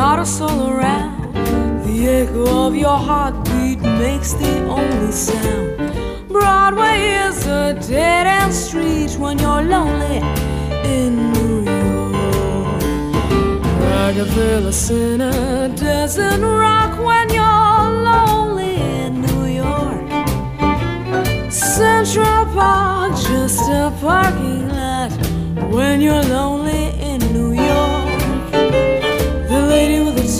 Not a soul around. The echo of your heartbeat makes the only sound. Broadway is a dead end street when you're lonely in New York. Rockefeller Center doesn't rock when you're lonely in New York. Central Park, just a parking lot when you're lonely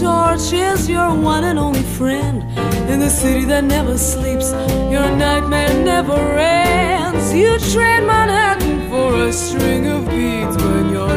torch is your one and only friend in the city that never sleeps. Your nightmare never ends. You trade Manhattan for a string of beads when you're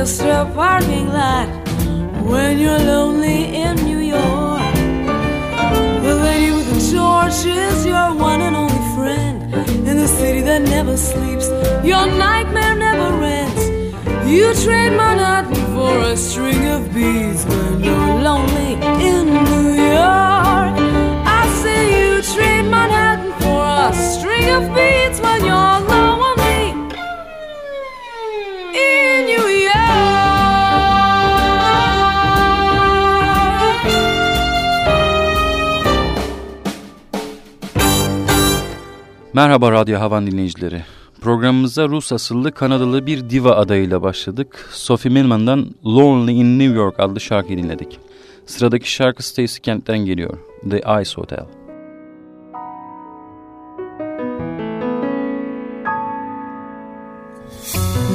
just a parking lot when you're lonely in New York. The lady with the torch is your one and only friend in the city that never sleeps. Your nightmare never ends. You trade Manhattan for a string of beads when you're lonely in New York. I say you trade Manhattan for a string of beads when you're Merhaba Radyo Havan dinleyicileri. Programımıza Rus asıllı Kanadalı bir diva adayıyla başladık. Sophie Millman'dan Lonely in New York adlı şarkıyı dinledik. Sıradaki şarkı Stacy Kent'ten geliyor. The Ice Hotel.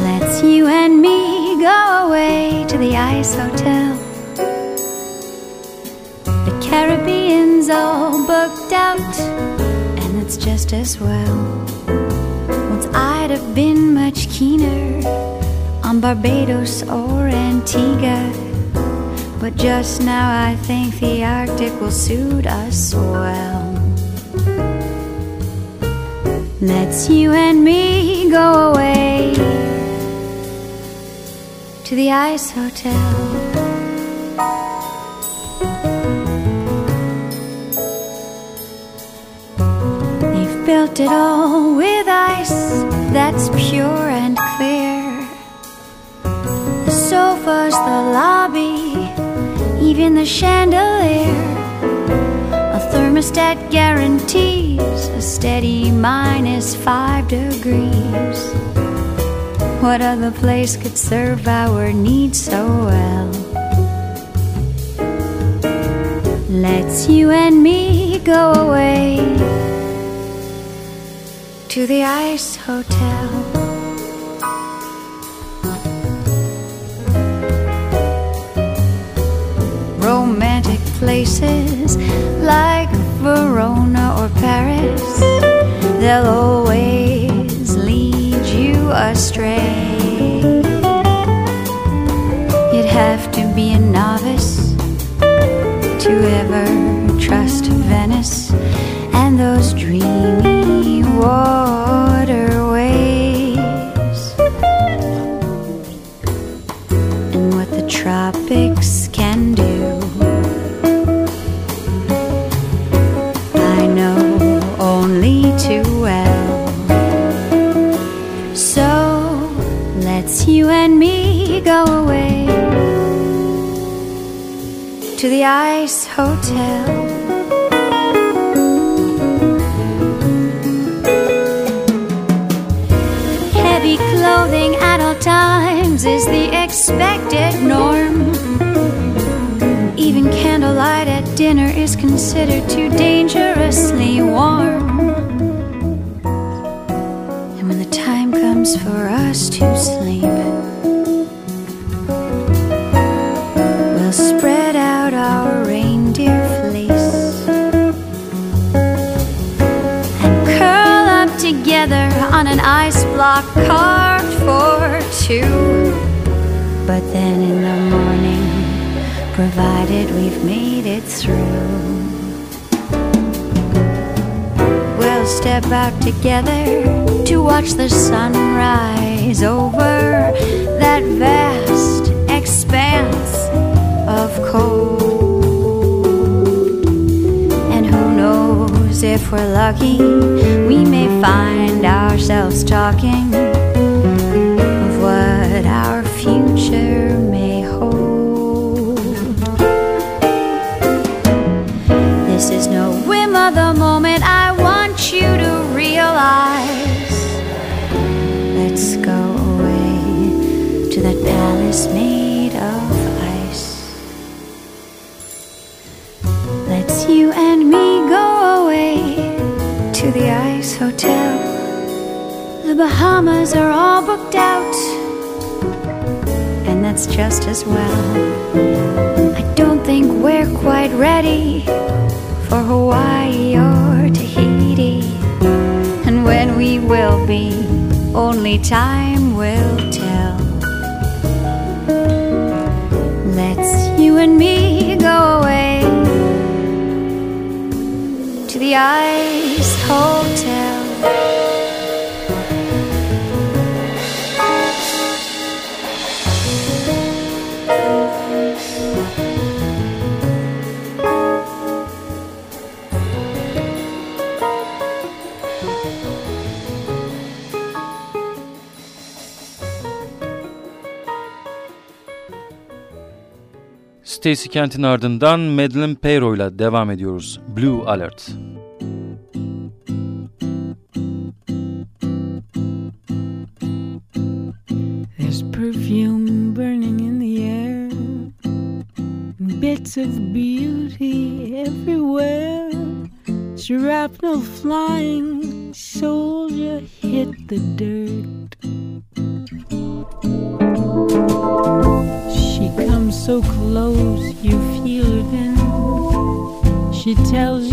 Let's you and me go away to the Ice Hotel. It's just as well. Once I'd have been much keener on Barbados or Antigua, but just now I think the Arctic will suit us well. Let's you and me go away to the Ice Hotel. Built it all with ice that's pure and clear. The sofas, the lobby, even the chandelier. A thermostat guarantees a steady minus five degrees. What other place could serve our needs so well? Let's you and me go away to the Ice Hotel. Romantic places like Verona or Paris, they'll always lead you astray. You'd have to be a novice to ever trust Venice those dreamy waterways. And what the tropics can do. I know only too well. So let's you and me go away to the Ice Hotel. Times is the expected norm. Even candlelight at dinner is considered too dangerously warm. And when the time comes for us to sleep, two. But then in the morning, provided we've made it through, we'll step out together to watch the sunrise over that vast expanse of cold. And who knows if we're lucky, we may find ourselves talking future may hold. This is no whim of the moment, I want you to realize. Let's go away to that palace made of ice. Let's you and me go away to the ice hotel. The Bahamas are all booked out, just as well. I don't think we're quite ready for Hawaii or Tahiti, and when we will be, only time will tell. Let's you and me go away to the Ice Hotel. Stacy Kent'in ardından Madeleine Peyroux ile devam ediyoruz. Blue Alert. There's perfume burning in the air, bits of beauty everywhere. Shrapnel flying, soldier hit the dirt. Tells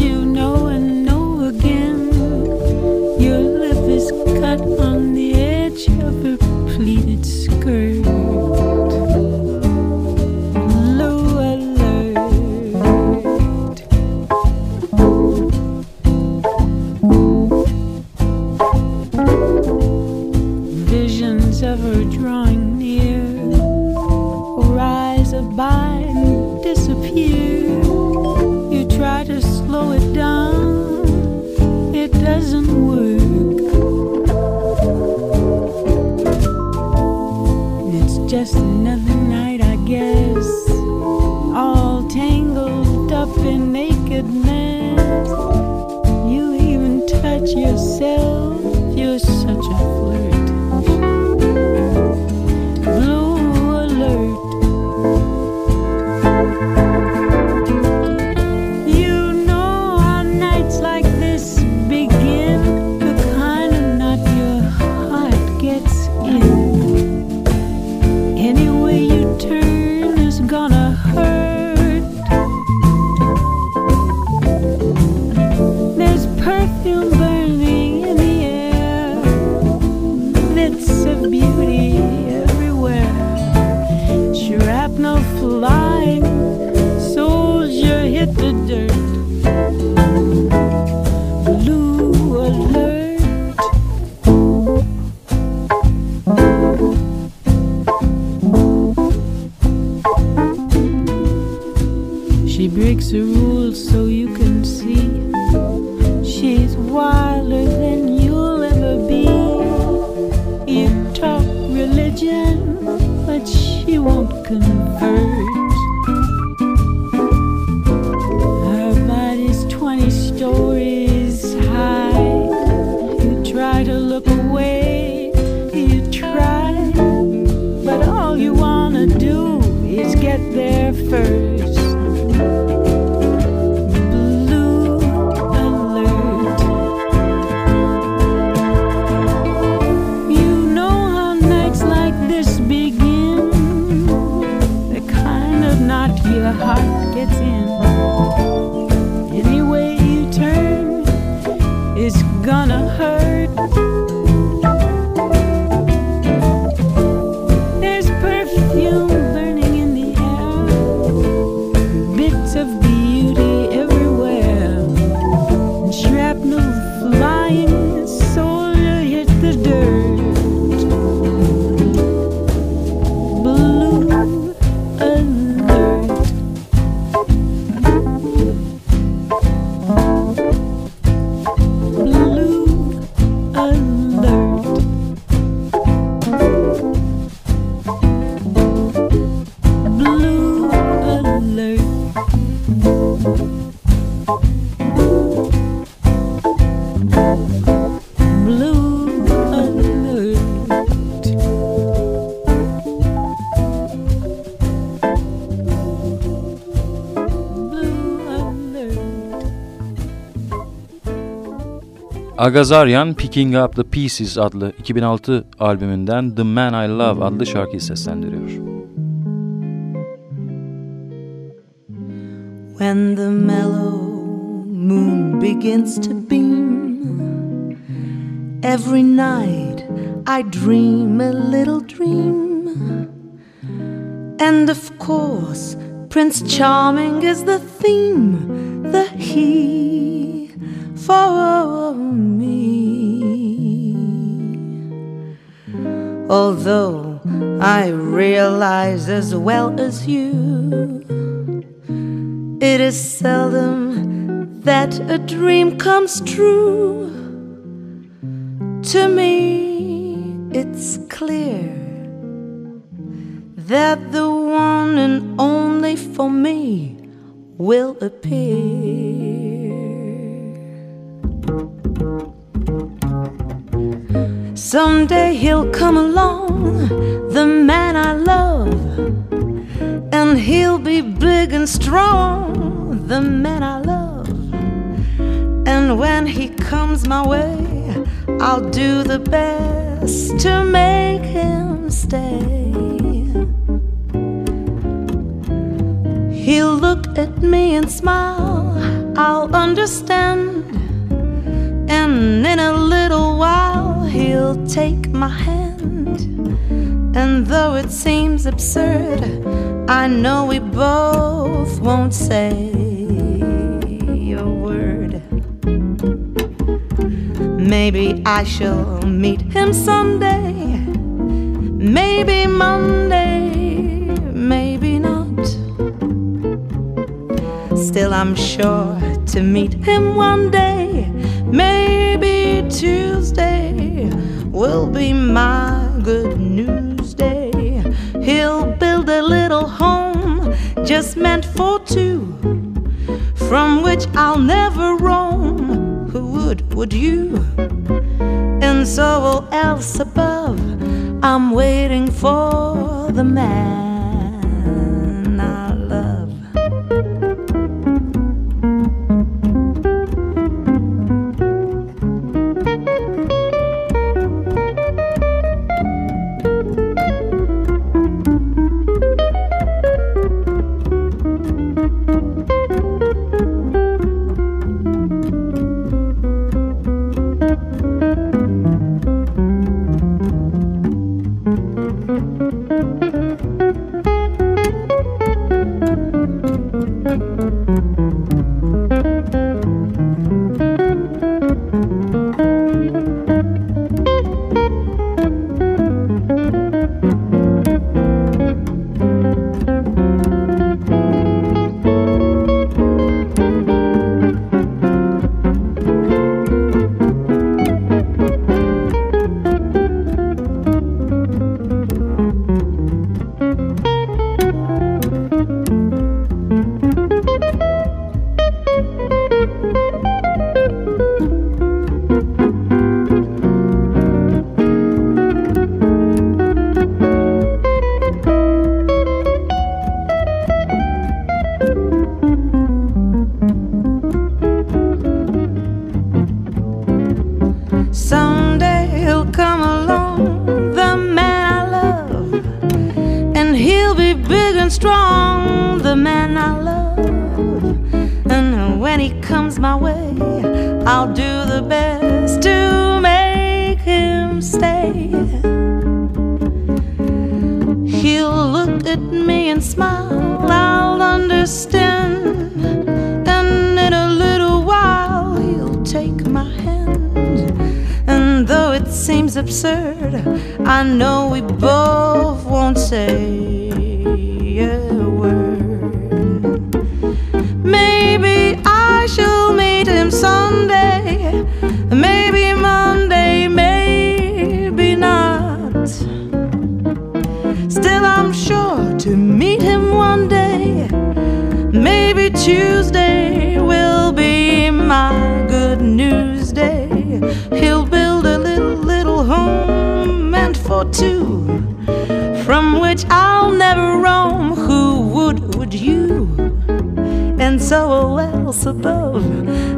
slow it down, it doesn't work. It's just another night, I guess, all tangled up in nakedness. You even touch yourself, Agazaryan Picking Up The Pieces adlı 2006 albümünden The Man I Love adlı şarkıyı seslendiriyor. When the mellow moon begins to beam, every night I dream a little dream. And of course, Prince Charming is the theme, the he for me. Although I realize as well as you. It is seldom that a dream comes true. To me, it's clear that the one and only for me will appear. Someday he'll come along, the man I love and he'll be big and strong, the man I love. And when he comes my way, I'll do the best to make him stay. He'll look at me and smile, I'll understand. And in a little while, he'll take my hand. And though it seems absurd, I know we both won't say a word. Maybe I shall meet him someday. Maybe Monday, maybe not. Still, I'm sure to meet him one day. Maybe Tuesday will be my good news day. He'll build a little home just meant for two, from which I'll never roam. Who would, would you? And so all else above, I'm waiting for the man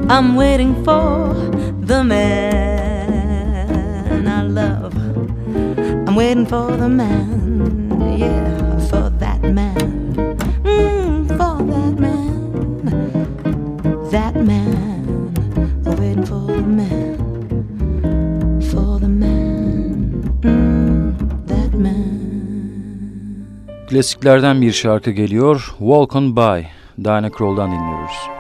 I'm waiting for the man I love. I'm waiting for the man, yeah, for that man. Klasiklerden bir şarkı geliyor. Walk on By. Diana Krall'dan dinliyoruz.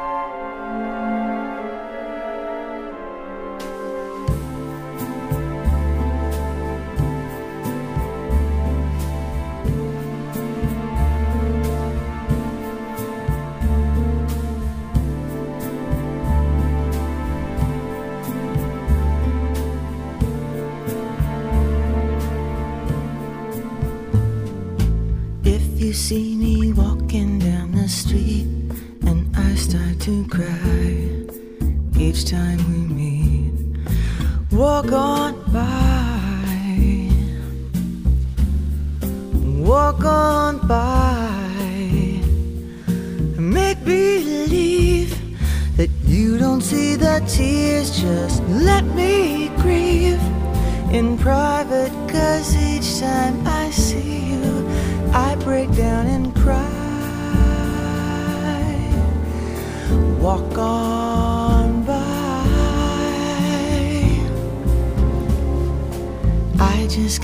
See me walking down the street and I start to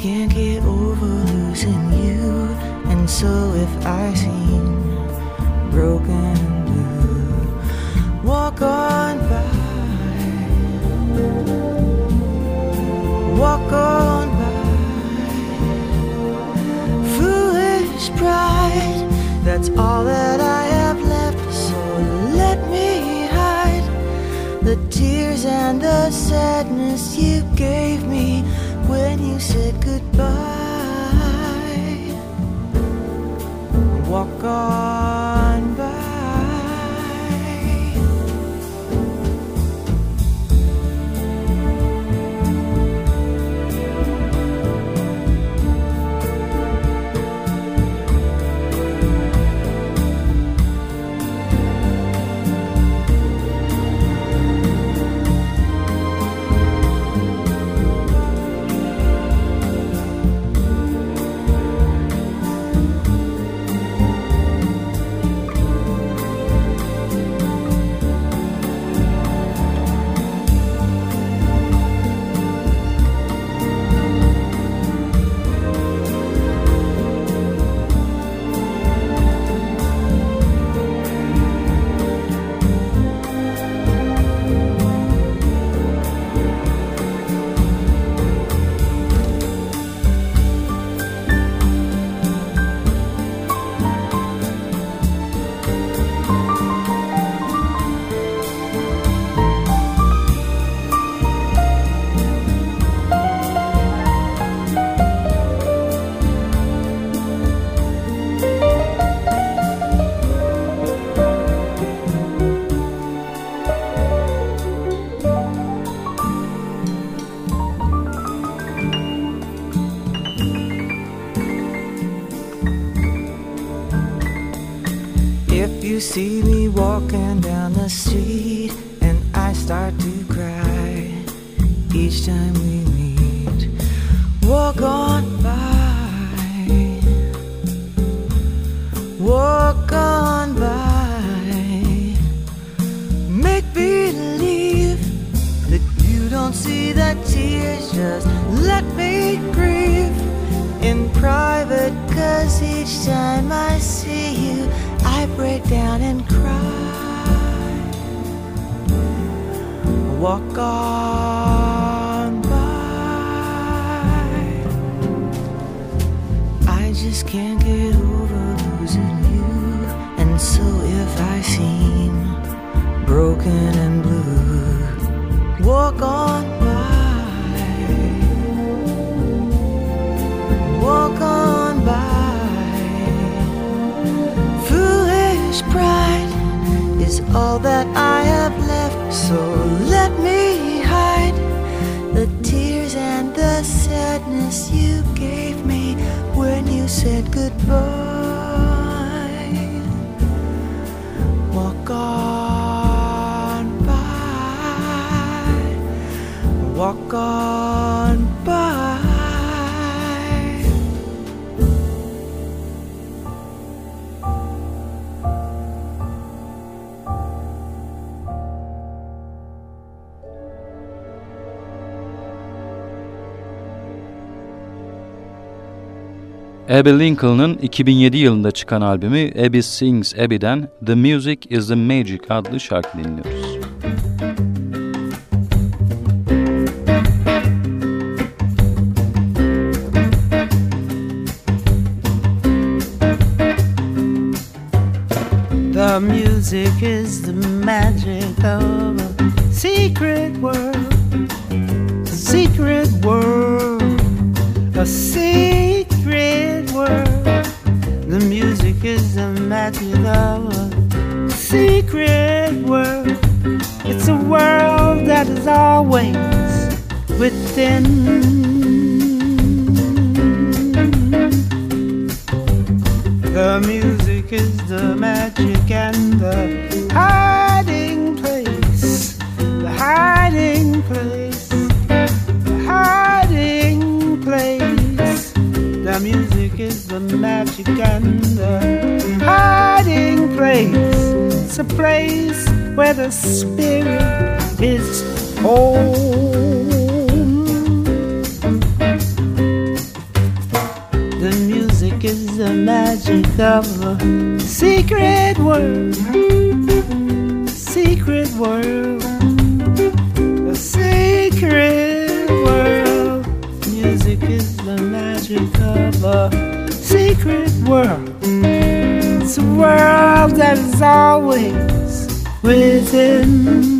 can't get over losing you, and so if I seem broken blue, walk on by. Walk on by foolish pride. That's all that I have left. So let me hide the tears and the sadness you gave me said goodbye. Walk on Walk on by. I just can't get over losing you, and so if I seem broken and blue, walk on by. Walk on by. Foolish pride is all that I have left, so let me hide the tears and the sadness you gave me when you said goodbye. Walk on by. Walk on Abby Lincoln'ın 2007 yılında çıkan albümü Abby Sings Abby'den The Music is the Magic adlı şarkı dinliyoruz. The music is the magic and the hiding place. The hiding place. The hiding place. The music is the magic and the hiding place. It's a place where the spirit is home. The magic of a secret world. Secret world. A secret world. Music is the magic of a secret world. It's a world that is always within.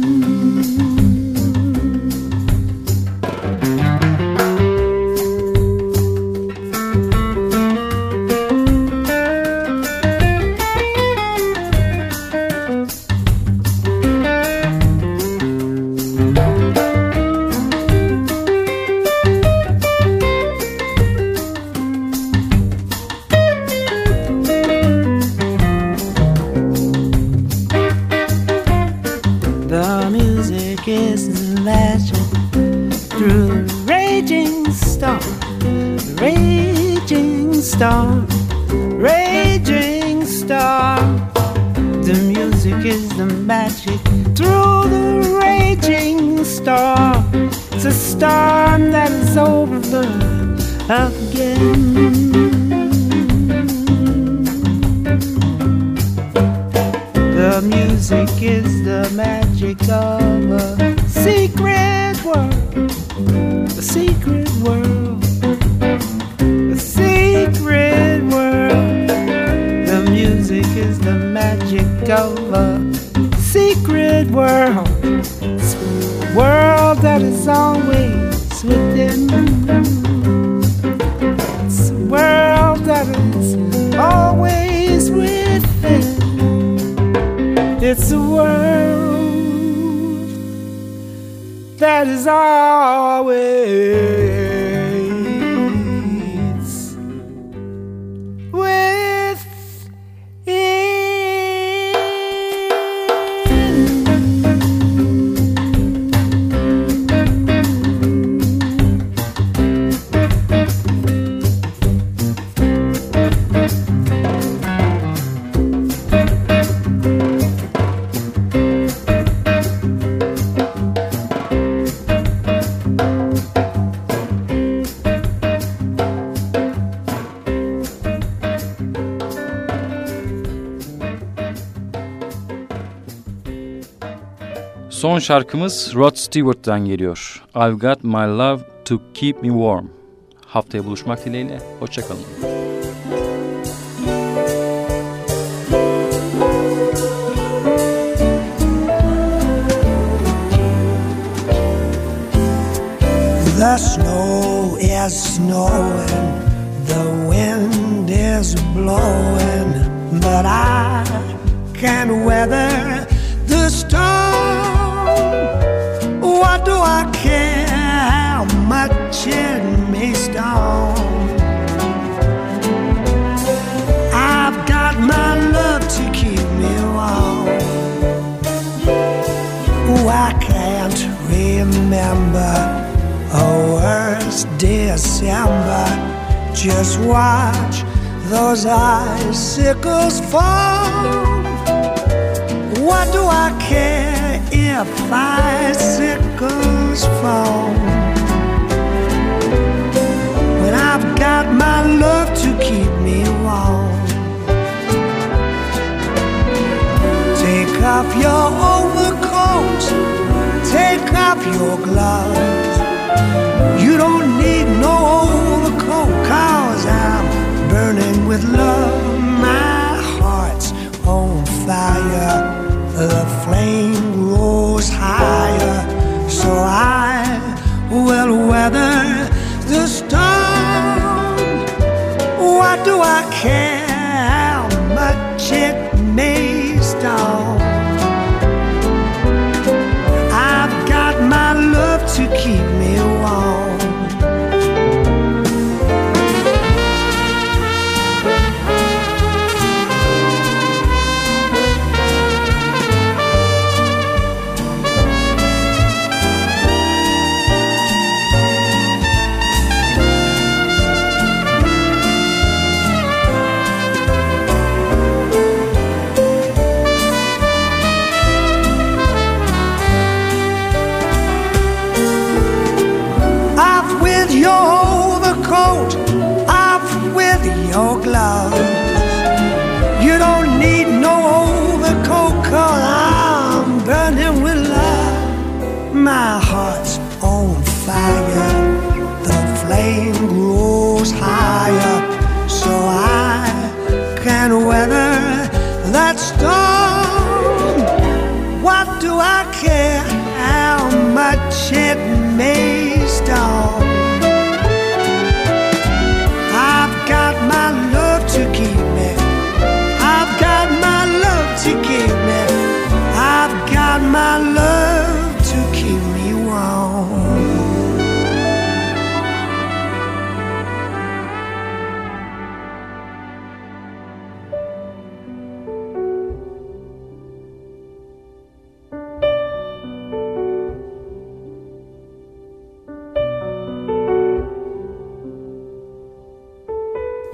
Şarkımız Rod Stewart'tan geliyor. I've Got My Love To Keep Me Warm. Haftaya buluşmak dileğiyle. Hoşçakalın. The snow is snowing, the wind is blowing, but I can weather the storm. What do I care how much it may storm? I've got my love to keep me warm. Oh, I can't remember a worst December. Just watch those icicles fall. What do I care if icicles fall? When I've got my love to keep me warm. Take off your overcoat, take off your gloves. You don't need no overcoat, cause I'm burning with love. My heart's on fire, the flame grows higher, so I will weather the storm. What do I care how much it may storm?